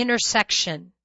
intersection.